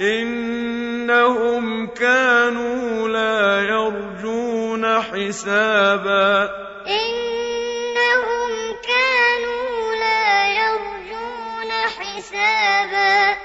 إِنَّهُمْ كَانُوا لَا يَرْجُونَ حِسَابًا. إِنَّهُمْ كَانُوا لَا يَرْجُونَ حِسَابًا.